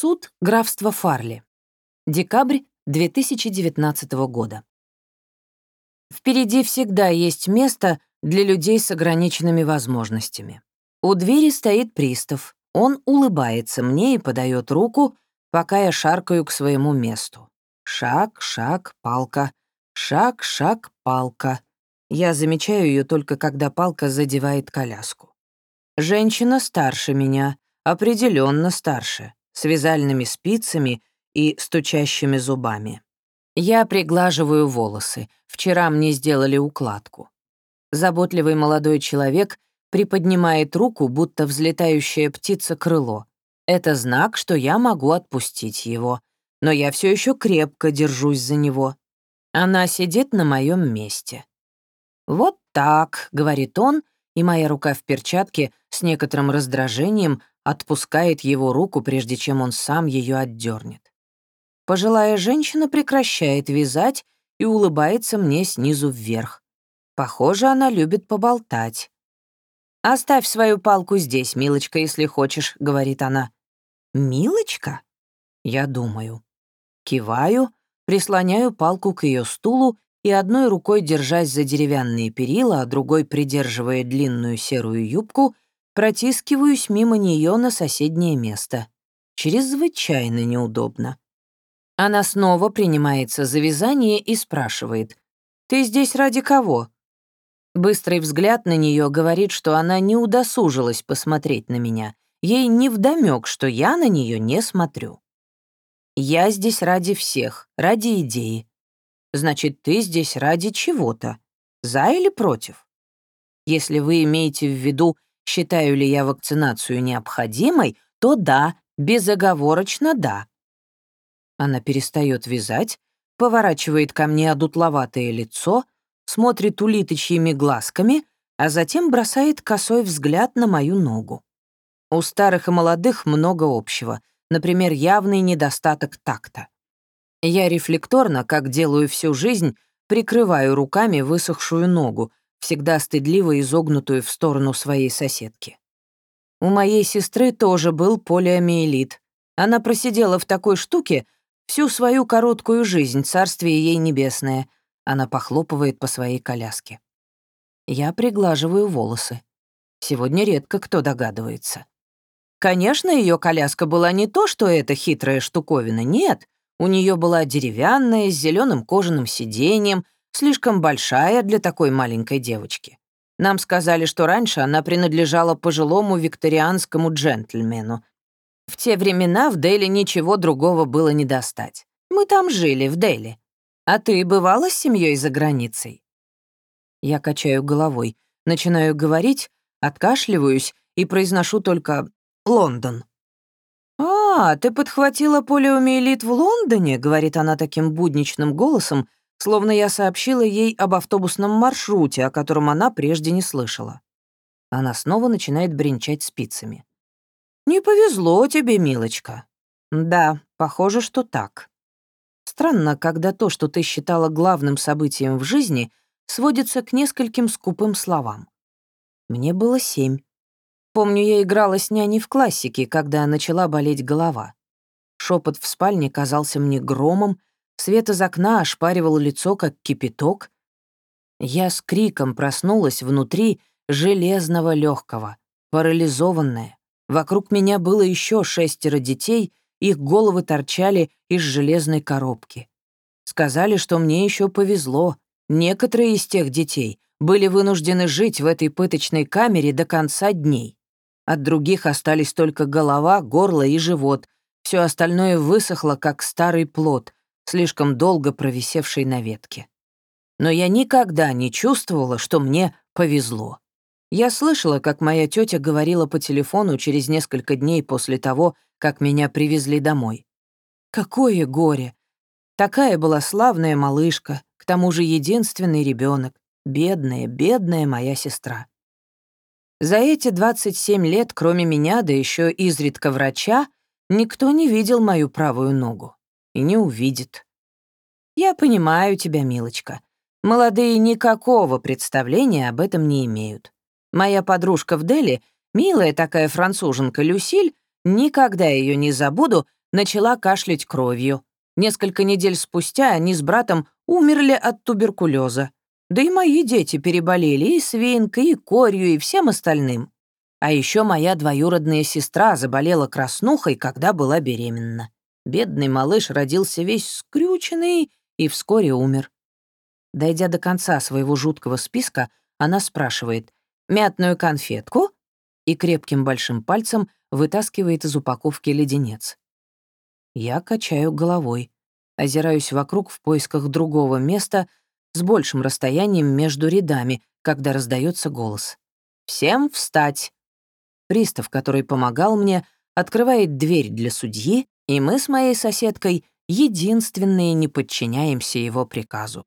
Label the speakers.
Speaker 1: Суд графства Фарли. Декабрь 2019 года. Впереди всегда есть место для людей с ограниченными возможностями. У двери стоит пристав. Он улыбается мне и подает руку, пока я шаркаю к своему месту. Шаг, шаг, палка. Шаг, шаг, палка. Я замечаю ее только когда палка задевает коляску. Женщина старше меня, определенно старше, с вязальными спицами и стучащими зубами. Я приглаживаю волосы. Вчера мне сделали укладку. Заботливый молодой человек приподнимает руку, будто взлетающая птица крыло. Это знак, что я могу отпустить его. Но я все еще крепко держусь за него. Она сидит на моем месте. «Вот так», — говорит он, и моя рука в перчатке с некоторым раздражением отпускает его руку, прежде чем он сам ее отдернет. Пожилая женщина прекращает вязать и улыбается мне снизу вверх. Похоже, она любит поболтать. «Оставь свою палку здесь, милочка, если хочешь», — говорит она. «Милочка?» Я думаю. Киваю, прислоняю палку к ее стулу и одной рукой, держась за деревянные перила, а другой, придерживая длинную серую юбку, протискиваюсь мимо нее на соседнее место. Чрезвычайно неудобно. Она снова принимается за вязание и спрашивает. «Ты здесь ради кого?» Быстрый взгляд на нее говорит, что она не удосужилась посмотреть на меня. Ей не вдомек, что я на нее не смотрю. «Я здесь ради всех, ради идеи». «Значит, ты здесь ради чего-то. За или против?» Если вы имеете в виду, считаю ли я вакцинацию необходимой, то да, безоговорочно да. Она перестает вязать, поворачивает ко мне одутловатое лицо, смотрит улиточьими глазками, а затем бросает косой взгляд на мою ногу. У старых и молодых много общего, например, явный недостаток такта. Я рефлекторно, как делаю всю жизнь, прикрываю руками высохшую ногу, всегда стыдливо изогнутую в сторону своей соседки. У моей сестры тоже был полиомиелит. Она просидела в такой штуке, Всю свою короткую жизнь, царствие ей небесное, она похлопывает по своей коляске. Я приглаживаю волосы. Сегодня редко кто догадывается. Конечно, ее коляска была не то, что эта хитрая штуковина, нет. У нее была деревянная, с зеленым кожаным сиденьем, слишком большая для такой маленькой девочки. Нам сказали, что раньше она принадлежала пожилому викторианскому джентльмену, в те времена в Дели ничего другого было не достать. Мы там жили, в Дели. А ты бывала с семьей за границей?» Я качаю головой, начинаю говорить, откашливаюсь и произношу только «Лондон». «А, ты подхватила полиомиелит в Лондоне?» — говорит она таким будничным голосом, словно я сообщила ей об автобусном маршруте, о котором она прежде не слышала. Она снова начинает бренчать спицами. «Не повезло тебе, милочка». «Да, похоже, что так». Странно, когда то, что ты считала главным событием в жизни, сводится к нескольким скупым словам. Мне было семь. Помню, я играла с няней в классике, когда начала болеть голова. Шепот в спальне казался мне громом, свет из окна ошпаривал лицо, как кипяток. Я с криком проснулась внутри железного легкого, парализованная, Вокруг меня было еще шестеро детей, их головы торчали из железной коробки. Сказали, что мне еще повезло. Некоторые из тех детей были вынуждены жить в этой пыточной камере до конца дней. От других остались только голова, горло и живот. Все остальное высохло, как старый плод, слишком долго провисевший на ветке. Но я никогда не чувствовала, что мне повезло. Я слышала, как моя тетя говорила по телефону через несколько дней после того, как меня привезли домой. Какое горе! Такая была славная малышка, к тому же единственный ребенок, бедная, бедная моя сестра. За эти 27 лет, кроме меня, да еще изредка врача, никто не видел мою правую ногу. И не увидит. Я понимаю тебя, милочка. Молодые никакого представления об этом не имеют. Моя подружка в Дели, милая такая француженка Люсиль, никогда ее не забуду, начала кашлять кровью. Несколько недель спустя они с братом умерли от туберкулеза. Да и мои дети переболели и свинкой, и корью, и всем остальным. А еще моя двоюродная сестра заболела краснухой, когда была беременна. Бедный малыш родился весь скрюченный и вскоре умер. Дойдя до конца своего жуткого списка, она спрашивает «Мятную конфетку?» и крепким большим пальцем вытаскивает из упаковки леденец. Я качаю головой, озираюсь вокруг в поисках другого места с большим расстоянием между рядами, когда раздается голос. «Всем встать!» Пристав, который помогал мне, открывает дверь для судьи, и мы с моей соседкой единственные не подчиняемся его приказу.